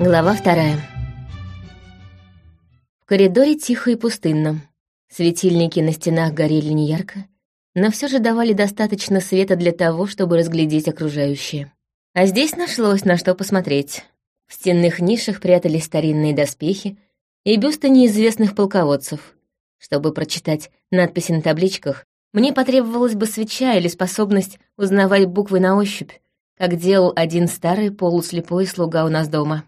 Глава вторая. В коридоре тихо и пустынно. Светильники на стенах горели неярко, но все же давали достаточно света для того, чтобы разглядеть окружающее. А здесь нашлось на что посмотреть. В стенных нишах прятались старинные доспехи и бюсты неизвестных полководцев. Чтобы прочитать надписи на табличках, мне потребовалась бы свеча или способность узнавать буквы на ощупь, как делал один старый полуслепой слуга у нас дома.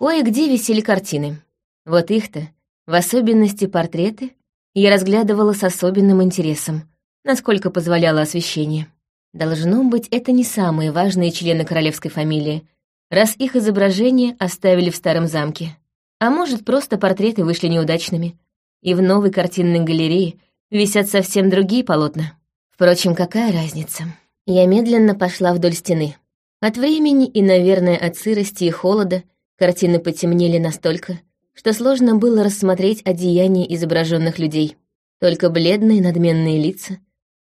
Кое-где висели картины. Вот их-то, в особенности портреты, я разглядывала с особенным интересом, насколько позволяло освещение. Должно быть, это не самые важные члены королевской фамилии, раз их изображения оставили в старом замке. А может, просто портреты вышли неудачными, и в новой картинной галерее висят совсем другие полотна. Впрочем, какая разница? Я медленно пошла вдоль стены. От времени и, наверное, от сырости и холода картины потемнели настолько, что сложно было рассмотреть одеяния изображенных людей. Только бледные надменные лица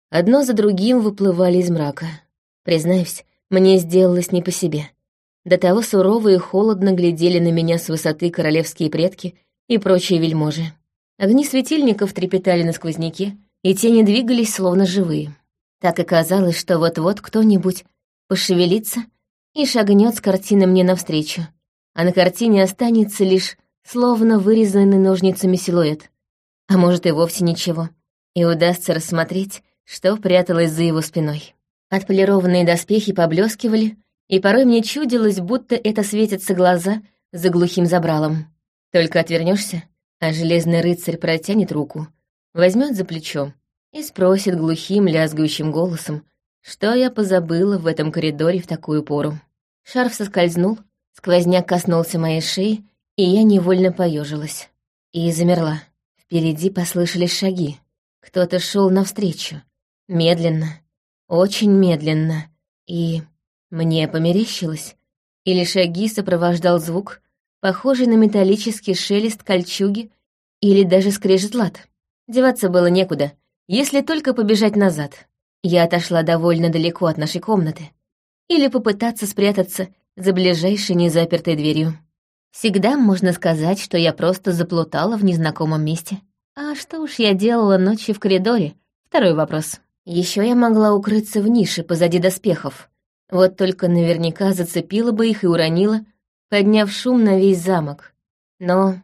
одно за другим выплывали из мрака. Признаюсь, мне сделалось не по себе. До того сурово и холодно глядели на меня с высоты королевские предки и прочие вельможи. Огни светильников трепетали на сквозняке, и тени двигались словно живые. Так и казалось, что вот-вот кто-нибудь пошевелится и шагнет с картины мне навстречу, а на картине останется лишь словно вырезанный ножницами силуэт. А может и вовсе ничего, и удастся рассмотреть, что пряталось за его спиной. Отполированные доспехи поблескивали, и порой мне чудилось, будто это светятся глаза за глухим забралом. Только отвернешься, а железный рыцарь протянет руку, возьмет за плечо и спросит глухим лязгающим голосом, что я позабыла в этом коридоре в такую пору? Шарф соскользнул, сквозняк коснулся моей шеи, и я невольно поежилась. И замерла. Впереди послышались шаги. Кто-то шел навстречу. Медленно. Очень медленно. И мне померещилось. Или шаги сопровождал звук, похожий на металлический шелест кольчуги или даже скрежет лад. Деваться было некуда, если только побежать назад. Я отошла довольно далеко от нашей комнаты. Или попытаться спрятаться за ближайшей незапертой дверью. Всегда можно сказать, что я просто заплутала в незнакомом месте. А что уж я делала ночью в коридоре? Второй вопрос. Еще я могла укрыться в нише позади доспехов. Вот только наверняка зацепила бы их и уронила, подняв шум на весь замок. Но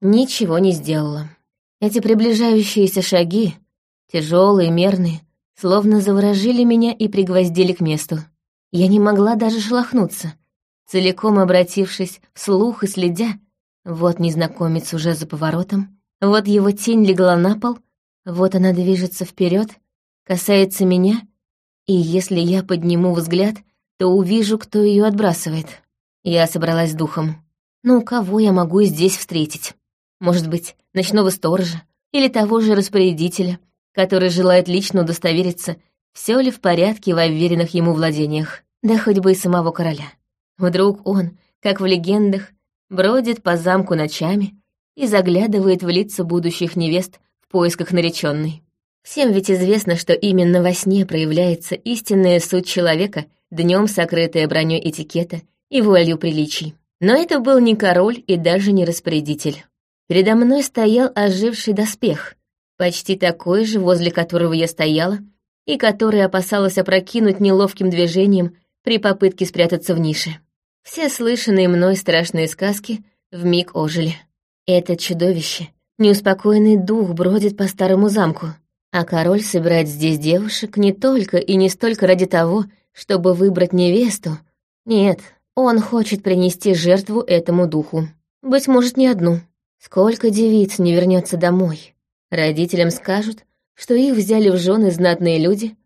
ничего не сделала. Эти приближающиеся шаги, тяжелые, мерные, словно заворожили меня и пригвоздили к месту. Я не могла даже шелохнуться, целиком обратившись вслух и следя. Вот незнакомец уже за поворотом, вот его тень легла на пол, вот она движется вперед, касается меня, и если я подниму взгляд, то увижу, кто ее отбрасывает. Я собралась с духом. Ну, кого я могу здесь встретить? Может быть, ночного сторожа или того же распорядителя — который желает лично удостовериться, все ли в порядке в уверенных ему владениях, да хоть бы и самого короля. Вдруг он, как в легендах, бродит по замку ночами и заглядывает в лица будущих невест в поисках нареченной. Всем ведь известно, что именно во сне проявляется истинная суть человека, днем сокрытая броней этикета и вуалью приличий. Но это был не король и даже не распорядитель. Передо мной стоял оживший доспех, почти такой же, возле которого я стояла, и который опасалась опрокинуть неловким движением при попытке спрятаться в нише. Все слышанные мной страшные сказки вмиг ожили. Это чудовище, неуспокоенный дух бродит по старому замку, а король собирает здесь девушек не только и не столько ради того, чтобы выбрать невесту. Нет, он хочет принести жертву этому духу. Быть может, не одну. Сколько девиц не вернется домой, Родителям скажут, что их взяли в жены знатные люди,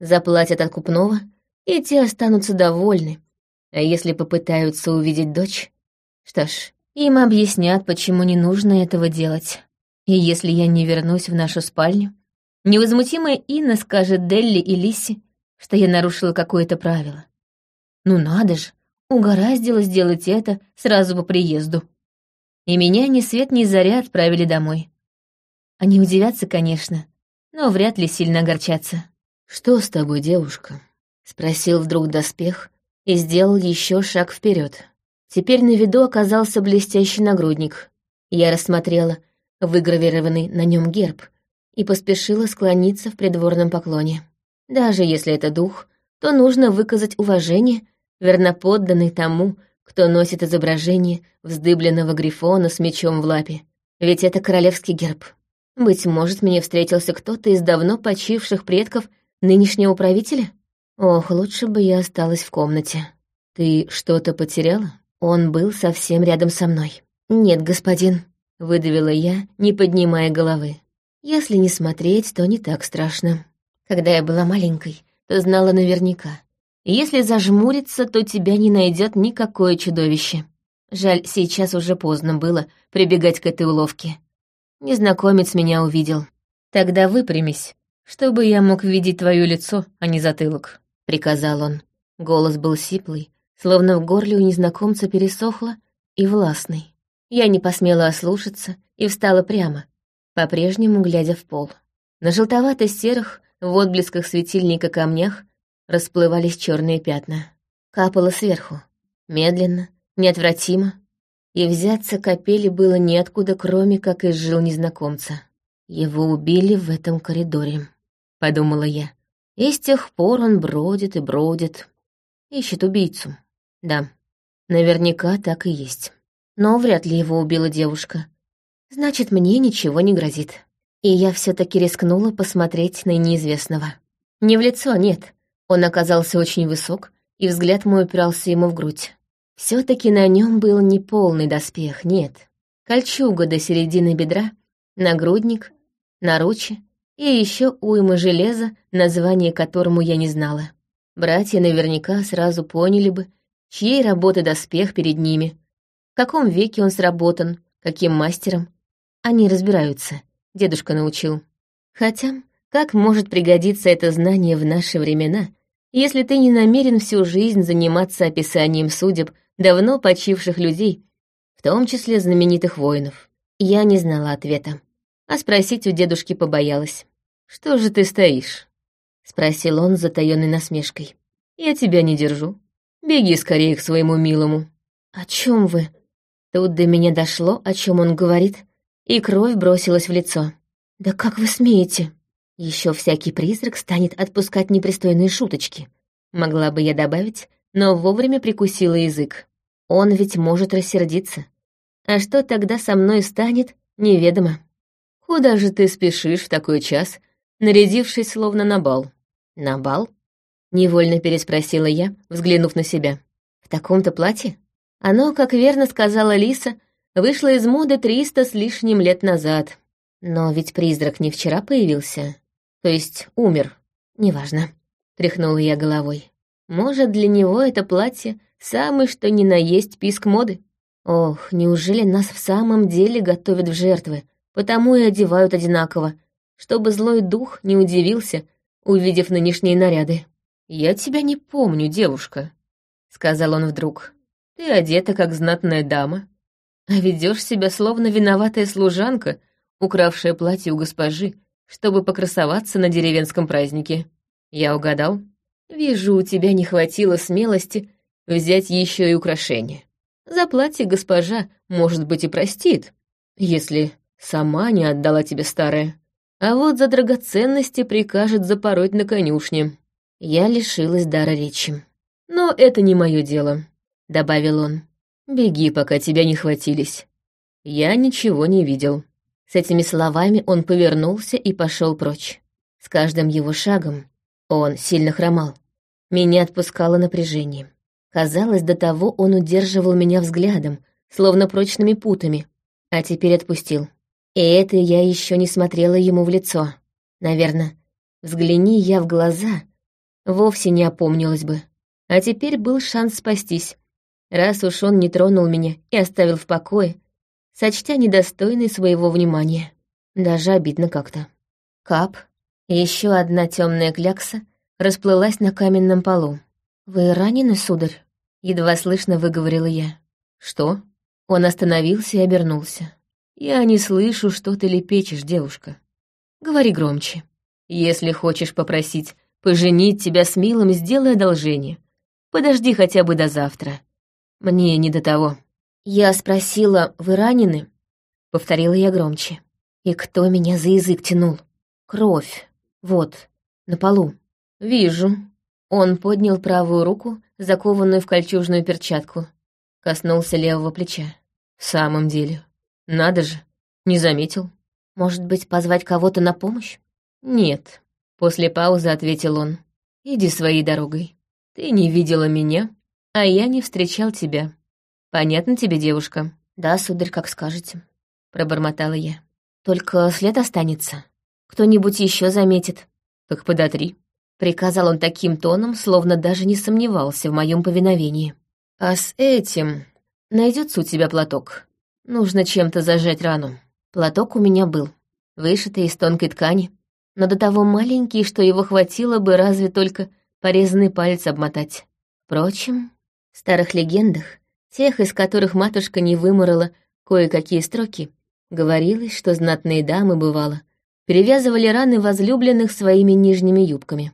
заплатят откупного, и те останутся довольны. А если попытаются увидеть дочь, что ж, им объяснят, почему не нужно этого делать. И если я не вернусь в нашу спальню, невозмутимая Инна скажет Делли и Лисе, что я нарушила какое-то правило. Ну надо же, угораздило сделать это сразу по приезду. И меня ни свет ни заря отправили домой. Они удивятся, конечно, но вряд ли сильно огорчатся. «Что с тобой, девушка?» — спросил вдруг доспех и сделал еще шаг вперед. Теперь на виду оказался блестящий нагрудник. Я рассмотрела выгравированный на нем герб и поспешила склониться в придворном поклоне. Даже если это дух, то нужно выказать уважение, верноподданный тому, кто носит изображение вздыбленного грифона с мечом в лапе. Ведь это королевский герб. Быть может, мне встретился кто-то из давно почивших предков нынешнего правителя? Ох, лучше бы я осталась в комнате. Ты что-то потеряла? Он был совсем рядом со мной. Нет, господин, выдавила я, не поднимая головы. Если не смотреть, то не так страшно. Когда я была маленькой, то знала наверняка. Если зажмуриться, то тебя не найдет никакое чудовище. Жаль, сейчас уже поздно было прибегать к этой уловке. Незнакомец меня увидел. Тогда выпрямись, чтобы я мог видеть твое лицо, а не затылок, — приказал он. Голос был сиплый, словно в горле у незнакомца пересохло и властный. Я не посмела ослушаться и встала прямо, по-прежнему глядя в пол. На желтовато-серых, в отблесках светильника камнях расплывались черные пятна. Капало сверху, медленно, неотвратимо, и взяться капели было неоткуда, кроме как из жил незнакомца. Его убили в этом коридоре, подумала я. И с тех пор он бродит и бродит, ищет убийцу. Да, наверняка так и есть. Но вряд ли его убила девушка. Значит, мне ничего не грозит. И я все таки рискнула посмотреть на неизвестного. Не в лицо, нет. Он оказался очень высок, и взгляд мой упирался ему в грудь. все таки на нем был не полный доспех, нет. Кольчуга до середины бедра, нагрудник, наручи и еще уйма железа, название которому я не знала. Братья наверняка сразу поняли бы, чьей работы доспех перед ними, в каком веке он сработан, каким мастером. Они разбираются, дедушка научил. Хотя, как может пригодиться это знание в наши времена, если ты не намерен всю жизнь заниматься описанием судеб давно почивших людей, в том числе знаменитых воинов? Я не знала ответа, а спросить у дедушки побоялась. «Что же ты стоишь?» — спросил он с затаённой насмешкой. «Я тебя не держу. Беги скорее к своему милому». «О чем вы?» Тут до меня дошло, о чем он говорит, и кровь бросилась в лицо. «Да как вы смеете?» Еще всякий призрак станет отпускать непристойные шуточки. Могла бы я добавить, но вовремя прикусила язык. Он ведь может рассердиться. А что тогда со мной станет, неведомо. «Куда же ты спешишь в такой час, нарядившись словно на бал?» «На бал?» Невольно переспросила я, взглянув на себя. «В таком-то платье?» Оно, как верно сказала Лиса, вышло из моды триста с лишним лет назад. Но ведь призрак не вчера появился. То есть умер. Неважно. Тряхнула я головой. Может, для него это платье самый что ни на есть писк моды? Ох, неужели нас в самом деле готовят в жертвы, потому и одевают одинаково, чтобы злой дух не удивился, увидев нынешние наряды. «Я тебя не помню, девушка», — сказал он вдруг. «Ты одета, как знатная дама, а ведешь себя, словно виноватая служанка, укравшая платье у госпожи, чтобы покрасоваться на деревенском празднике. Я угадал? Вижу, у тебя не хватило смелости взять еще и украшения. За платье госпожа, может быть, и простит, если сама не отдала тебе старое. А вот за драгоценности прикажет запороть на конюшне я лишилась дара речи. «Но это не мое дело», — добавил он. «Беги, пока тебя не хватились. Я ничего не видел». С этими словами он повернулся и пошел прочь. С каждым его шагом он сильно хромал. Меня отпускало напряжение. Казалось, до того он удерживал меня взглядом, словно прочными путами, а теперь отпустил. И это я еще не смотрела ему в лицо. Наверное, взгляни я в глаза, вовсе не опомнилась бы. А теперь был шанс спастись, раз уж он не тронул меня и оставил в покое, сочтя недостойной своего внимания. Даже обидно как-то. Кап, еще одна темная клякса, расплылась на каменном полу. «Вы ранены, сударь?» — едва слышно выговорила я. «Что?» Он остановился и обернулся. «Я не слышу, что ты лепечешь, девушка. Говори громче. Если хочешь попросить Поженить тебя с Милом, сделай одолжение. Подожди хотя бы до завтра. Мне не до того. Я спросила, вы ранены? Повторила я громче. И кто меня за язык тянул? Кровь. Вот, на полу. Вижу. Он поднял правую руку, закованную в кольчужную перчатку. Коснулся левого плеча. В самом деле. Надо же. Не заметил. Может быть, позвать кого-то на помощь? Нет. После паузы ответил он. Иди своей дорогой. Ты не видела меня, а я не встречал тебя. Понятно тебе, девушка? Да, сударь, как скажете. Пробормотала я. Только след останется. Кто-нибудь еще заметит. Так подотри. Приказал он таким тоном, словно даже не сомневался в моем повиновении. А с этим найдется у тебя платок. Нужно чем-то зажать рану. Платок у меня был, вышитый из тонкой ткани, но до того маленький, что его хватило бы разве только порезанный палец обмотать. Впрочем, в старых легендах, тех, из которых матушка не выморала кое-какие строки, говорилось, что знатные дамы, бывало, перевязывали раны возлюбленных своими нижними юбками.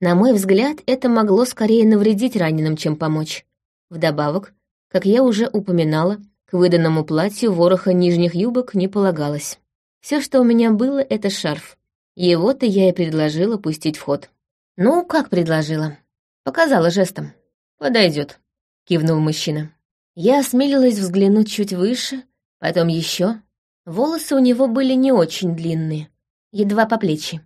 На мой взгляд, это могло скорее навредить раненым, чем помочь. Вдобавок, как я уже упоминала, к выданному платью вороха нижних юбок не полагалось. Все, что у меня было, — это шарф. Его-то я и предложила пустить в ход. Ну, как предложила? Показала жестом. Подойдет, кивнул мужчина. Я осмелилась взглянуть чуть выше, потом еще. Волосы у него были не очень длинные, едва по плечи.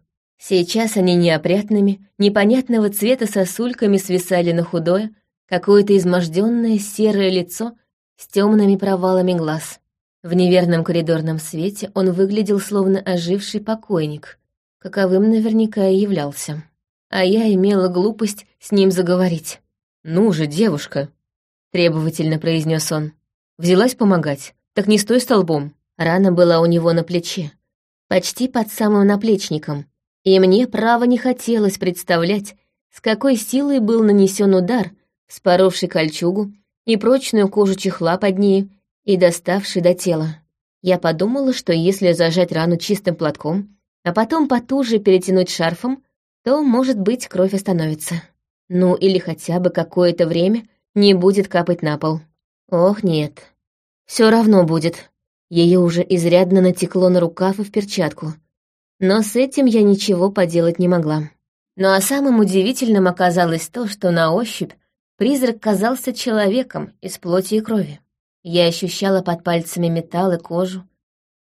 Сейчас они неопрятными, непонятного цвета сосульками свисали на худое, какое-то изможденное серое лицо с темными провалами глаз. В неверном коридорном свете он выглядел словно оживший покойник, каковым наверняка и являлся. А я имела глупость с ним заговорить. «Ну же, девушка!» — требовательно произнес он. «Взялась помогать, так не стой столбом». Рана была у него на плече, почти под самым наплечником, и мне, право, не хотелось представлять, с какой силой был нанесен удар, споровший кольчугу и прочную кожу чехла под ней и доставший до тела. Я подумала, что если зажать рану чистым платком, а потом потуже перетянуть шарфом, то, может быть, кровь остановится. Ну, или хотя бы какое-то время не будет капать на пол. Ох, нет. Все равно будет. Ее уже изрядно натекло на рукав и в перчатку. Но с этим я ничего поделать не могла. Ну а самым удивительным оказалось то, что на ощупь Призрак казался человеком из плоти и крови. Я ощущала под пальцами металл и кожу,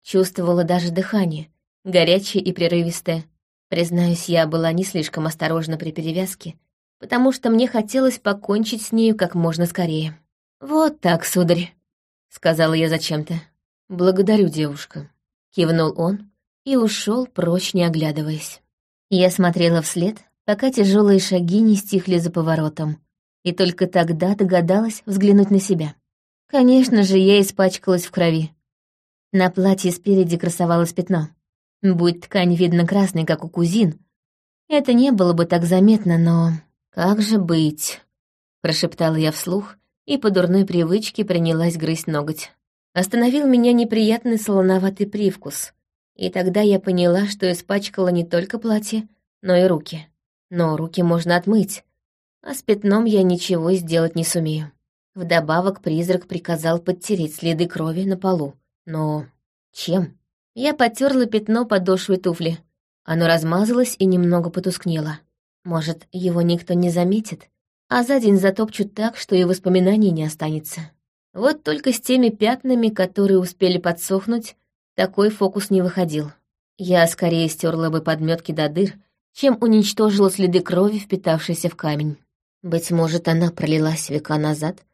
чувствовала даже дыхание, горячее и прерывистое. Признаюсь, я была не слишком осторожна при перевязке, потому что мне хотелось покончить с нею как можно скорее. «Вот так, сударь», — сказала я зачем-то. «Благодарю, девушка», — кивнул он и ушел прочь, не оглядываясь. Я смотрела вслед, пока тяжелые шаги не стихли за поворотом, и только тогда догадалась взглянуть на себя. Конечно же, я испачкалась в крови. На платье спереди красовалось пятно. Будь ткань видно красной, как у кузин, это не было бы так заметно, но... «Как же быть?» — прошептала я вслух и по дурной привычке принялась грызть ноготь. Остановил меня неприятный солоноватый привкус, и тогда я поняла, что испачкала не только платье, но и руки. Но руки можно отмыть, а с пятном я ничего сделать не сумею. Вдобавок призрак приказал подтереть следы крови на полу. Но чем? Я потерла пятно подошвой туфли. Оно размазалось и немного потускнело. Может, его никто не заметит, а за день затопчут так, что и воспоминаний не останется. Вот только с теми пятнами, которые успели подсохнуть, такой фокус не выходил. Я скорее стерла бы подметки до дыр, чем уничтожила следы крови, впитавшейся в камень. Быть может, она пролилась века назад,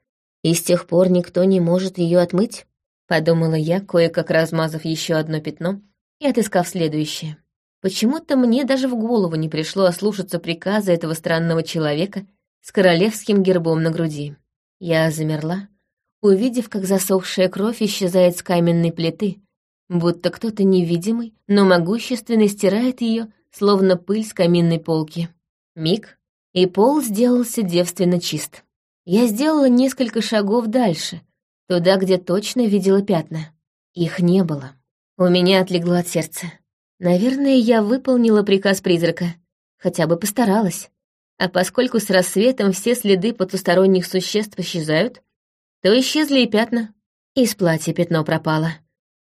и с тех пор никто не может ее отмыть? Подумала я, кое-как размазав еще одно пятно и отыскав следующее. Почему-то мне даже в голову не пришло ослушаться приказа этого странного человека с королевским гербом на груди. Я замерла, увидев, как засохшая кровь исчезает с каменной плиты, будто кто-то невидимый, но могущественный стирает ее, словно пыль с каминной полки. Миг, и пол сделался девственно чист. Я сделала несколько шагов дальше, туда, где точно видела пятна. Их не было. У меня отлегло от сердца. Наверное, я выполнила приказ призрака, хотя бы постаралась. А поскольку с рассветом все следы потусторонних существ исчезают, то исчезли и пятна. Из платья пятно пропало.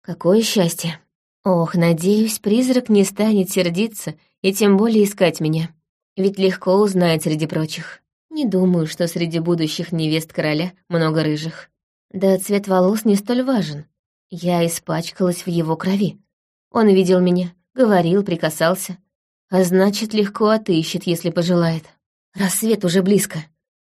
Какое счастье. Ох, надеюсь, призрак не станет сердиться и тем более искать меня. Ведь легко узнать среди прочих. Не думаю, что среди будущих невест короля много рыжих. Да цвет волос не столь важен. Я испачкалась в его крови. Он видел меня, говорил, прикасался. А значит, легко отыщет, если пожелает. Рассвет уже близко.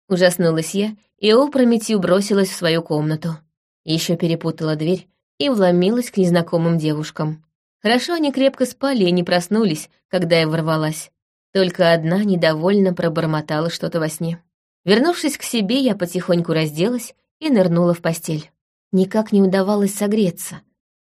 Ужаснулась я и опрометью бросилась в свою комнату. Еще перепутала дверь и вломилась к незнакомым девушкам. Хорошо они крепко спали и не проснулись, когда я ворвалась. Только одна недовольно пробормотала что-то во сне. Вернувшись к себе, я потихоньку разделась и нырнула в постель. Никак не удавалось согреться,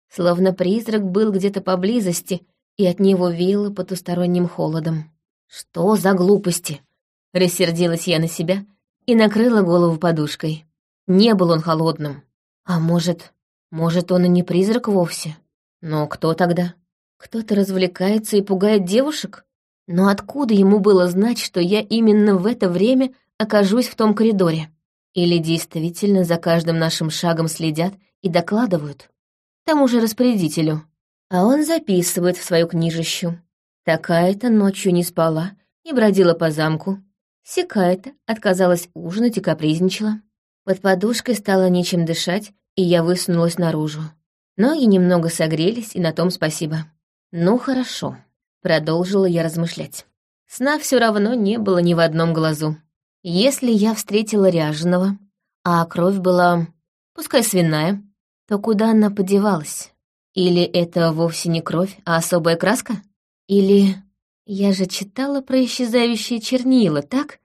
словно призрак был где-то поблизости, и от него веяло потусторонним холодом. «Что за глупости?» — рассердилась я на себя и накрыла голову подушкой. Не был он холодным. А может, может, он и не призрак вовсе? Но кто тогда? Кто-то развлекается и пугает девушек? Но откуда ему было знать, что я именно в это время окажусь в том коридоре? Или действительно за каждым нашим шагом следят и докладывают? Тому же распорядителю. А он записывает в свою книжищу. Такая-то ночью не спала и бродила по замку. Сякая-то отказалась ужинать и капризничала. Под подушкой стало нечем дышать, и я высунулась наружу. Ноги немного согрелись, и на том спасибо. «Ну, хорошо», — продолжила я размышлять. Сна все равно не было ни в одном глазу. Если я встретила ряженого, а кровь была, пускай свиная, то куда она подевалась? Или это вовсе не кровь, а особая краска? Или... Я же читала про исчезающие чернила, так?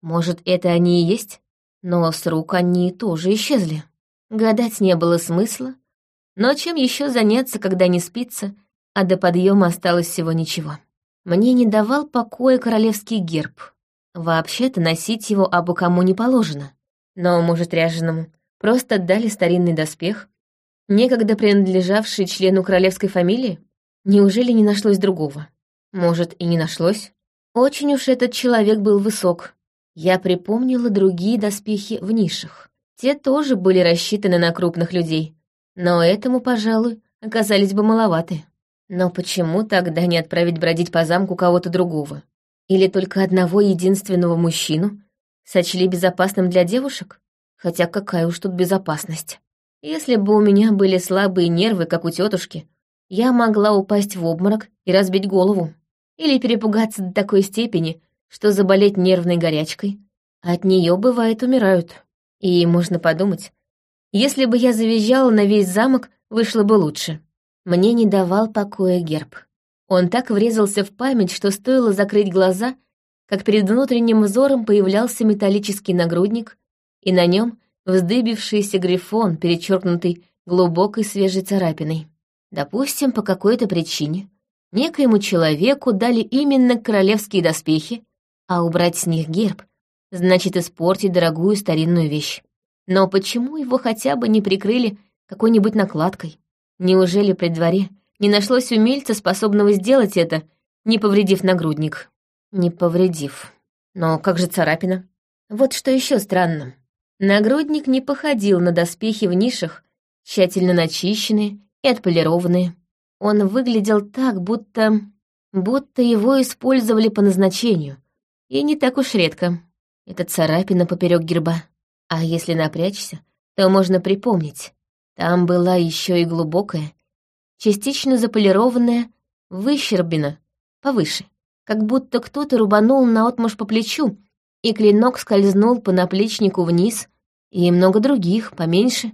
Может, это они и есть? Но с рук они тоже исчезли. Гадать не было смысла, но чем еще заняться, когда не спится, а до подъема осталось всего ничего. Мне не давал покоя королевский герб. Вообще-то носить его абы кому не положено. Но, может, ряженому просто дали старинный доспех, некогда принадлежавший члену королевской фамилии? Неужели не нашлось другого? Может, и не нашлось? Очень уж этот человек был высок. Я припомнила другие доспехи в нишах. Те тоже были рассчитаны на крупных людей, но этому, пожалуй, оказались бы маловаты. Но почему тогда не отправить бродить по замку кого-то другого? Или только одного единственного мужчину сочли безопасным для девушек? Хотя какая уж тут безопасность. Если бы у меня были слабые нервы, как у тетушки, я могла упасть в обморок и разбить голову. Или перепугаться до такой степени, что заболеть нервной горячкой. От нее бывает умирают. И можно подумать, если бы я завизжала на весь замок, вышло бы лучше. Мне не давал покоя герб. Он так врезался в память, что стоило закрыть глаза, как перед внутренним взором появлялся металлический нагрудник, и на нем вздыбившийся грифон, перечеркнутый глубокой свежей царапиной. Допустим, по какой-то причине некоему человеку дали именно королевские доспехи, а убрать с них герб значит испортить дорогую старинную вещь. Но почему его хотя бы не прикрыли какой-нибудь накладкой? Неужели при дворе не нашлось умельца, способного сделать это, не повредив нагрудник? Не повредив. Но как же царапина? Вот что еще странно. Нагрудник не походил на доспехи в нишах, тщательно начищенные и отполированные. Он выглядел так, будто... будто его использовали по назначению. И не так уж редко. Это царапина поперек герба. А если напрячься, то можно припомнить. Там была еще и глубокая, частично заполированная, выщербина, повыше, как будто кто-то рубанул наотмашь по плечу, и клинок скользнул по наплечнику вниз, и много других, поменьше,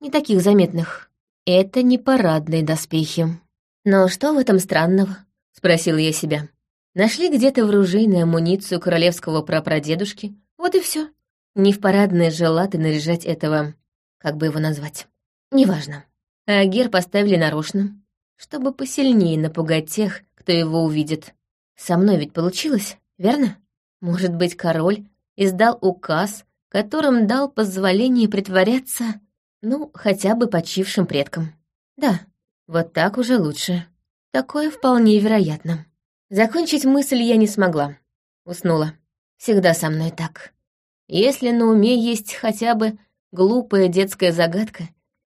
не таких заметных. Это не парадные доспехи. Но что в этом странного? — спросила я себя. Нашли где-то в оружейной амуницию королевского прапрадедушки, вот и все. Не в парадное же латы наряжать этого... Как бы его назвать? Неважно. А гер поставили нарочно, чтобы посильнее напугать тех, кто его увидит. Со мной ведь получилось, верно? Может быть, король издал указ, которым дал позволение притворяться, ну, хотя бы почившим предкам. Да, вот так уже лучше. Такое вполне вероятно. Закончить мысль я не смогла. Уснула. Всегда со мной так. Если на уме есть хотя бы глупая детская загадка.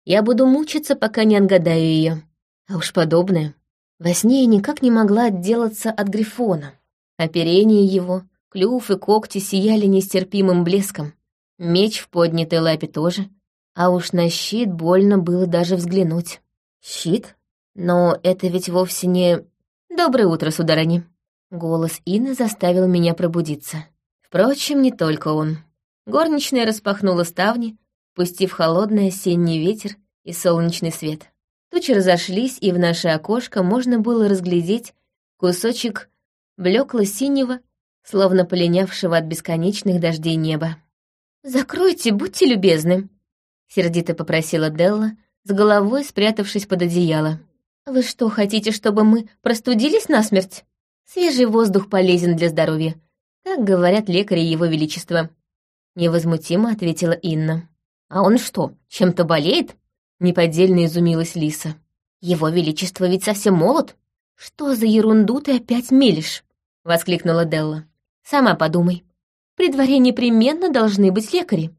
Я буду мучиться, пока не отгадаю ее. А уж подобное. Во сне я никак не могла отделаться от Грифона. Оперение его, клюв и когти сияли нестерпимым блеском. Меч в поднятой лапе тоже. А уж на щит больно было даже взглянуть. Щит? Но это ведь вовсе не... Доброе утро, сударыни. Голос Инны заставил меня пробудиться. Впрочем, не только он. Горничная распахнула ставни, пустив холодный осенний ветер и солнечный свет. Тучи разошлись, и в наше окошко можно было разглядеть кусочек блекло-синего, словно полинявшего от бесконечных дождей неба. «Закройте, будьте любезны», — сердито попросила Делла, с головой спрятавшись под одеяло. «Вы что, хотите, чтобы мы простудились насмерть?» Свежий воздух полезен для здоровья. Так говорят лекари Его Величества. Невозмутимо ответила Инна. А он что, чем-то болеет? Неподдельно изумилась Лиса. Его Величество ведь совсем молод. Что за ерунду ты опять мелешь? Воскликнула Делла. Сама подумай. При дворе непременно должны быть лекари.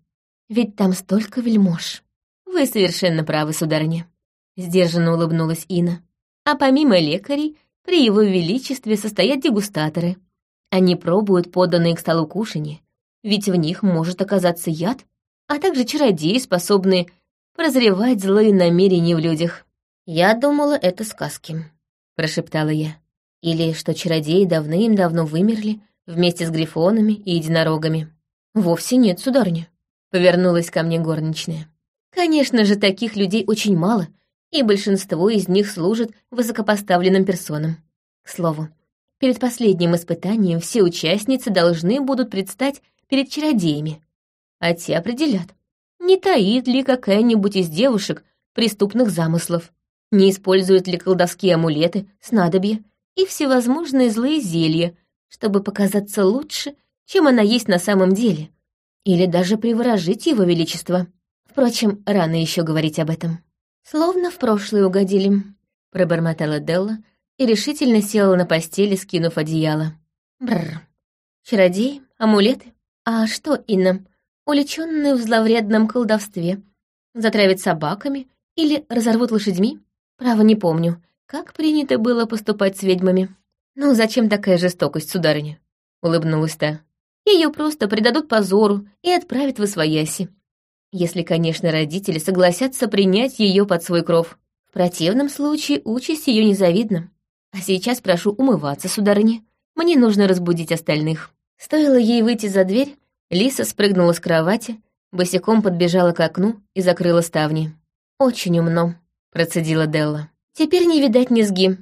Ведь там столько вельмож. Вы совершенно правы, сударыня. Сдержанно улыбнулась Инна. А помимо лекарей, при его величестве состоят дегустаторы. Они пробуют поданные к столу кушанье, ведь в них может оказаться яд, а также чародеи, способные прозревать злые намерения в людях. «Я думала, это сказки», — прошептала я. «Или что чародеи давным-давно вымерли вместе с грифонами и единорогами». «Вовсе нет, сударыня», — повернулась ко мне горничная. «Конечно же, таких людей очень мало, и большинство из них служит высокопоставленным персонам. К слову, перед последним испытанием все участницы должны будут предстать перед чародеями, а те определят, не таит ли какая-нибудь из девушек преступных замыслов, не используют ли колдовские амулеты, снадобья и всевозможные злые зелья, чтобы показаться лучше, чем она есть на самом деле, или даже приворожить его величество. Впрочем, рано еще говорить об этом. «Словно в прошлое угодили», — пробормотала Делла и решительно села на постели, скинув одеяло. Бррр. Чародеи, амулеты. А что, Инна, уличенные в зловредном колдовстве? Затравят собаками или разорвут лошадьми? Право не помню, как принято было поступать с ведьмами. Ну, зачем такая жестокость, сударыня? Улыбнулась та. Ее просто предадут позору и отправят в Освояси. Если, конечно, родители согласятся принять ее под свой кров. В противном случае участь ее незавидна. А сейчас прошу умываться, сударыня. Мне нужно разбудить остальных. Стоило ей выйти за дверь, Лиса спрыгнула с кровати, босиком подбежала к окну и закрыла ставни. «Очень умно», — процедила Делла. «Теперь не видать низги.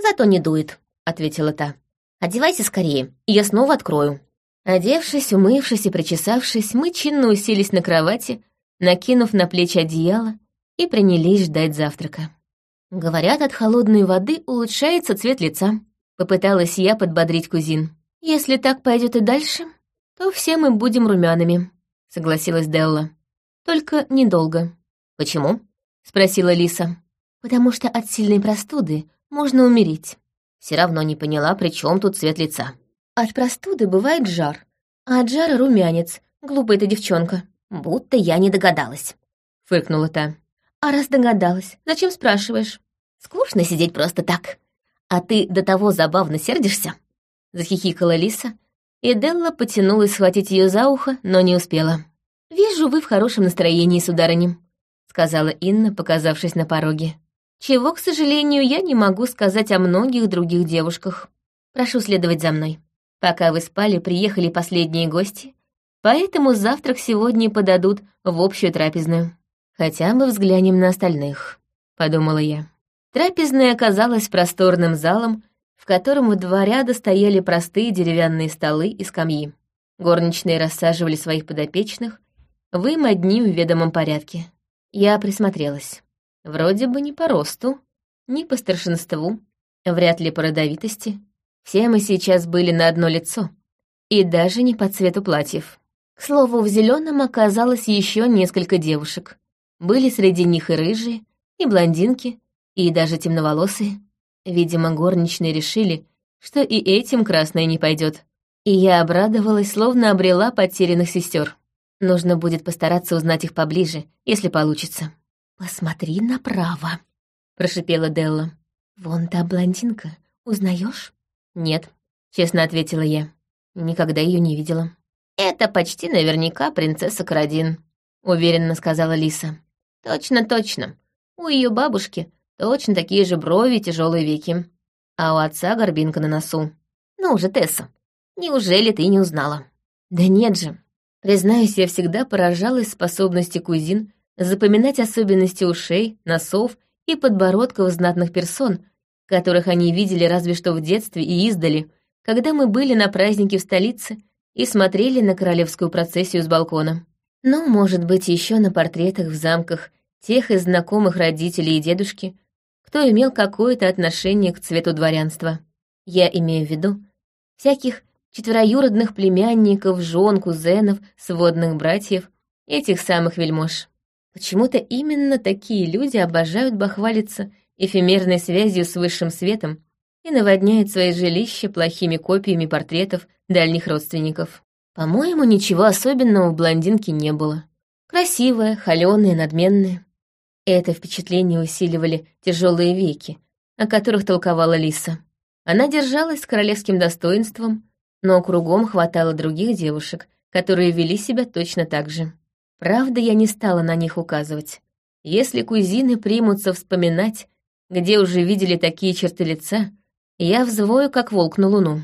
Зато не дует», — ответила та. «Одевайся скорее, и я снова открою». Одевшись, умывшись и причесавшись, мы чинно уселись на кровати, накинув на плечи одеяло, и принялись ждать завтрака. Говорят, от холодной воды улучшается цвет лица. Попыталась я подбодрить кузин. Если так пойдет и дальше, то все мы будем румяными, согласилась Делла. Только недолго. Почему? спросила Лиса. Потому что от сильной простуды можно умереть. Все равно не поняла, при чем тут цвет лица. От простуды бывает жар, а от жара румянец. Глупая ты девчонка. «Будто я не догадалась», — фыркнула та. «А раз догадалась, зачем спрашиваешь? Скучно сидеть просто так. А ты до того забавно сердишься?» Захихикала Лиса, и Делла потянулась схватить ее за ухо, но не успела. «Вижу, вы в хорошем настроении, сударыня», — сказала Инна, показавшись на пороге. «Чего, к сожалению, я не могу сказать о многих других девушках. Прошу следовать за мной. Пока вы спали, приехали последние гости, Поэтому завтрак сегодня подадут в общую трапезную. Хотя бы взглянем на остальных, подумала я. Трапезная оказалась просторным залом, в котором в два ряда стояли простые деревянные столы и скамьи. Горничные рассаживали своих подопечных, в им одним ведомом порядке. Я присмотрелась. Вроде бы не по росту, ни по старшинству, вряд ли по родовитости. Все мы сейчас были на одно лицо, и даже не по цвету платьев. К слову, в зеленом оказалось еще несколько девушек. Были среди них и рыжие, и блондинки, и даже темноволосые. Видимо, горничные решили, что и этим красное не пойдет. И я обрадовалась, словно обрела потерянных сестер. Нужно будет постараться узнать их поближе, если получится. «Посмотри направо», — прошипела Делла. «Вон та блондинка. Узнаешь? «Нет», — честно ответила я. Никогда ее не видела. «Это почти наверняка принцесса Карадин», — уверенно сказала Лиса. «Точно, точно. У ее бабушки точно такие же брови и тяжелые веки. А у отца горбинка на носу. Ну уже, Тесса, неужели ты не узнала?» «Да нет же. Признаюсь, я всегда поражалась способности кузин запоминать особенности ушей, носов и подбородков знатных персон, которых они видели разве что в детстве и издали, когда мы были на празднике в столице и смотрели на королевскую процессию с балкона. Ну, может быть, еще на портретах в замках тех из знакомых родителей и дедушки, кто имел какое-то отношение к цвету дворянства. Я имею в виду всяких четвероюродных племянников, жен, кузенов, сводных братьев, этих самых вельмож. Почему-то именно такие люди обожают бахвалиться эфемерной связью с высшим светом и наводняют свои жилища плохими копиями портретов дальних родственников. По-моему, ничего особенного в блондинке не было. Красивая, холёная, надменная. Это впечатление усиливали тяжелые веки, о которых толковала Лиса. Она держалась с королевским достоинством, но кругом хватало других девушек, которые вели себя точно так же. Правда, я не стала на них указывать. Если кузины примутся вспоминать, где уже видели такие черты лица, я взвою, как волк на луну.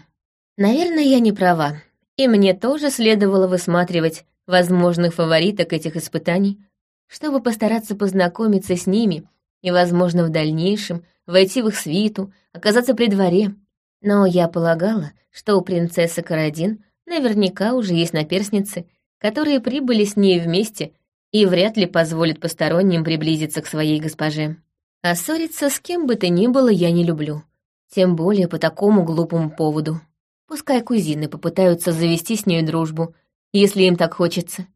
Наверное, я не права, и мне тоже следовало высматривать возможных фавориток этих испытаний, чтобы постараться познакомиться с ними и, возможно, в дальнейшем войти в их свиту, оказаться при дворе. Но я полагала, что у принцессы Карадин наверняка уже есть наперсницы — которые прибыли с ней вместе и вряд ли позволят посторонним приблизиться к своей госпоже. А ссориться с кем бы то ни было я не люблю, тем более по такому глупому поводу. Пускай кузины попытаются завести с ней дружбу, если им так хочется,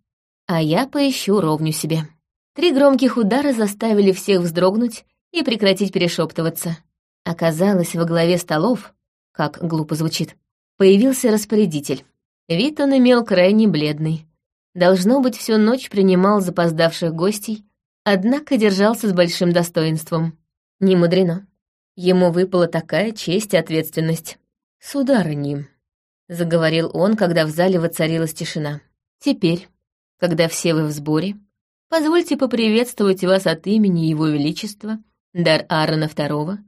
а я поищу ровню себе. Три громких удара заставили всех вздрогнуть и прекратить перешептываться. Оказалось, во главе столов, как глупо звучит, появился распорядитель. Вид он имел крайне бледный, Должно быть, всю ночь принимал запоздавших гостей, однако держался с большим достоинством. Не мудрено. Ему выпала такая честь и ответственность. «Сударыни», — заговорил он, когда в зале воцарилась тишина. «Теперь, когда все вы в сборе, позвольте поприветствовать вас от имени Его Величества, дар Аарона II,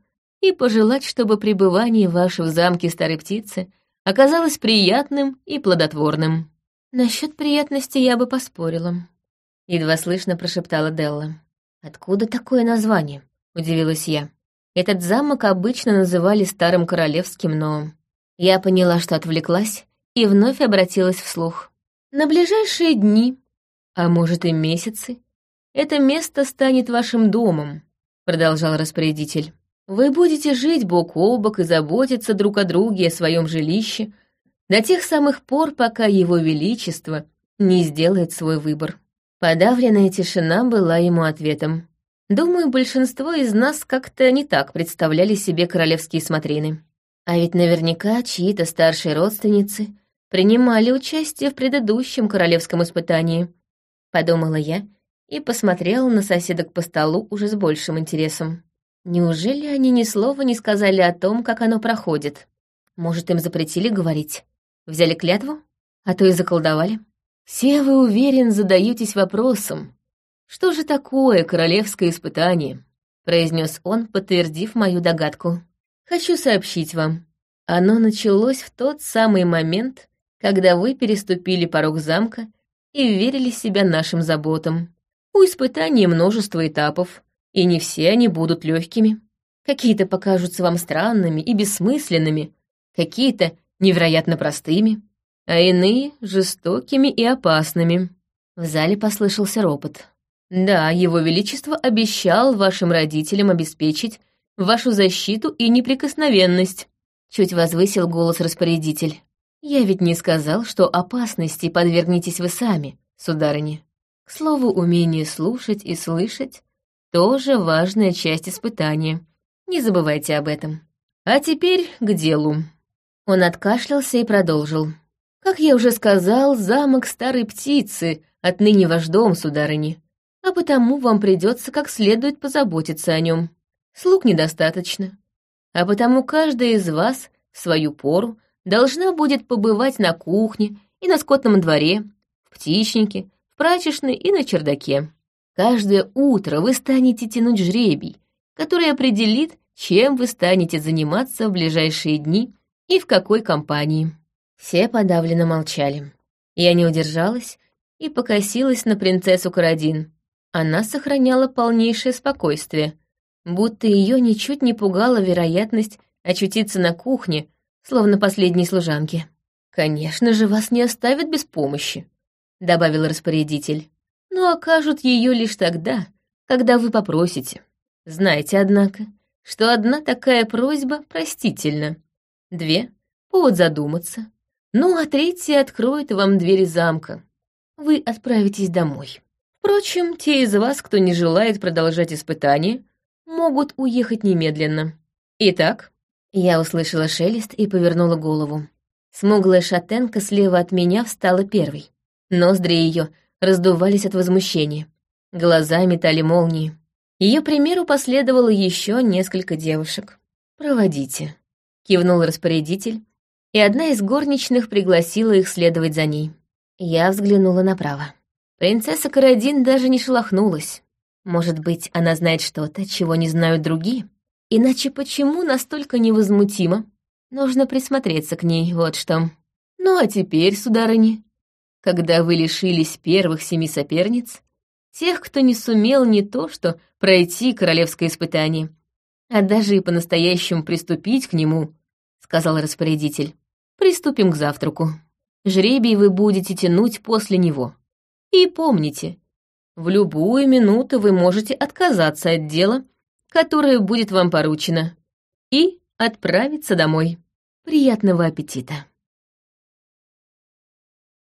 и пожелать, чтобы пребывание ваше в замке Старой Птицы оказалось приятным и плодотворным». «Насчет приятности я бы поспорила», — едва слышно прошептала Делла. «Откуда такое название?» — удивилась я. Этот замок обычно называли Старым Королевским, но... Я поняла, что отвлеклась, и вновь обратилась вслух. «На ближайшие дни, а может и месяцы, это место станет вашим домом», — продолжал распорядитель. «Вы будете жить бок о бок и заботиться друг о друге о своем жилище, до тех самых пор, пока его величество не сделает свой выбор. Подавленная тишина была ему ответом. Думаю, большинство из нас как-то не так представляли себе королевские смотрины. А ведь наверняка чьи-то старшие родственницы принимали участие в предыдущем королевском испытании. Подумала я и посмотрела на соседок по столу уже с большим интересом. Неужели они ни слова не сказали о том, как оно проходит? Может, им запретили говорить? Взяли клятву? А то и заколдовали? Все вы, уверен, задаетесь вопросом, что же такое королевское испытание? произнес он, подтвердив мою догадку. Хочу сообщить вам. Оно началось в тот самый момент, когда вы переступили порог замка и верили себя нашим заботам. У испытаний множество этапов, и не все они будут легкими. Какие-то покажутся вам странными и бессмысленными, какие-то невероятно простыми, а иные — жестокими и опасными. В зале послышался ропот. Да, его величество обещал вашим родителям обеспечить вашу защиту и неприкосновенность. Чуть возвысил голос распорядитель. Я ведь не сказал, что опасности подвергнетесь вы сами, сударыня. К слову, умение слушать и слышать — тоже важная часть испытания. Не забывайте об этом. А теперь к делу. Он откашлялся и продолжил. «Как я уже сказал, замок старой птицы отныне ваш дом, сударыни, а потому вам придется как следует позаботиться о нем. Слуг недостаточно, а потому каждая из вас в свою пору должна будет побывать на кухне и на скотном дворе, в птичнике, в прачечной и на чердаке. Каждое утро вы станете тянуть жребий, который определит, чем вы станете заниматься в ближайшие дни и в какой компании. Все подавленно молчали. Я не удержалась и покосилась на принцессу Карадин. Она сохраняла полнейшее спокойствие, будто ее ничуть не пугала вероятность очутиться на кухне, словно последней служанки. «Конечно же, вас не оставят без помощи», — добавил распорядитель но окажут ее лишь тогда, когда вы попросите. Знайте, однако, что одна такая просьба простительна, две — повод задуматься, ну а третья откроет вам двери замка. Вы отправитесь домой. Впрочем, те из вас, кто не желает продолжать испытание, могут уехать немедленно. Итак, я услышала шелест и повернула голову. Смуглая шатенка слева от меня встала первой. Ноздри ее раздувались от возмущения. Глаза метали молнии. Ее примеру последовало еще несколько девушек. «Проводите», — кивнул распорядитель, и одна из горничных пригласила их следовать за ней. Я взглянула направо. Принцесса Карадин даже не шелохнулась. Может быть, она знает что-то, чего не знают другие? Иначе почему настолько невозмутима? Нужно присмотреться к ней, вот что. Ну а теперь, сударыни, когда вы лишились первых семи соперниц, тех, кто не сумел не то что пройти королевское испытание, а даже и по-настоящему приступить к нему, — сказал распорядитель. Приступим к завтраку. Жребий вы будете тянуть после него. И помните, в любую минуту вы можете отказаться от дела, которое будет вам поручено, и отправиться домой. Приятного аппетита!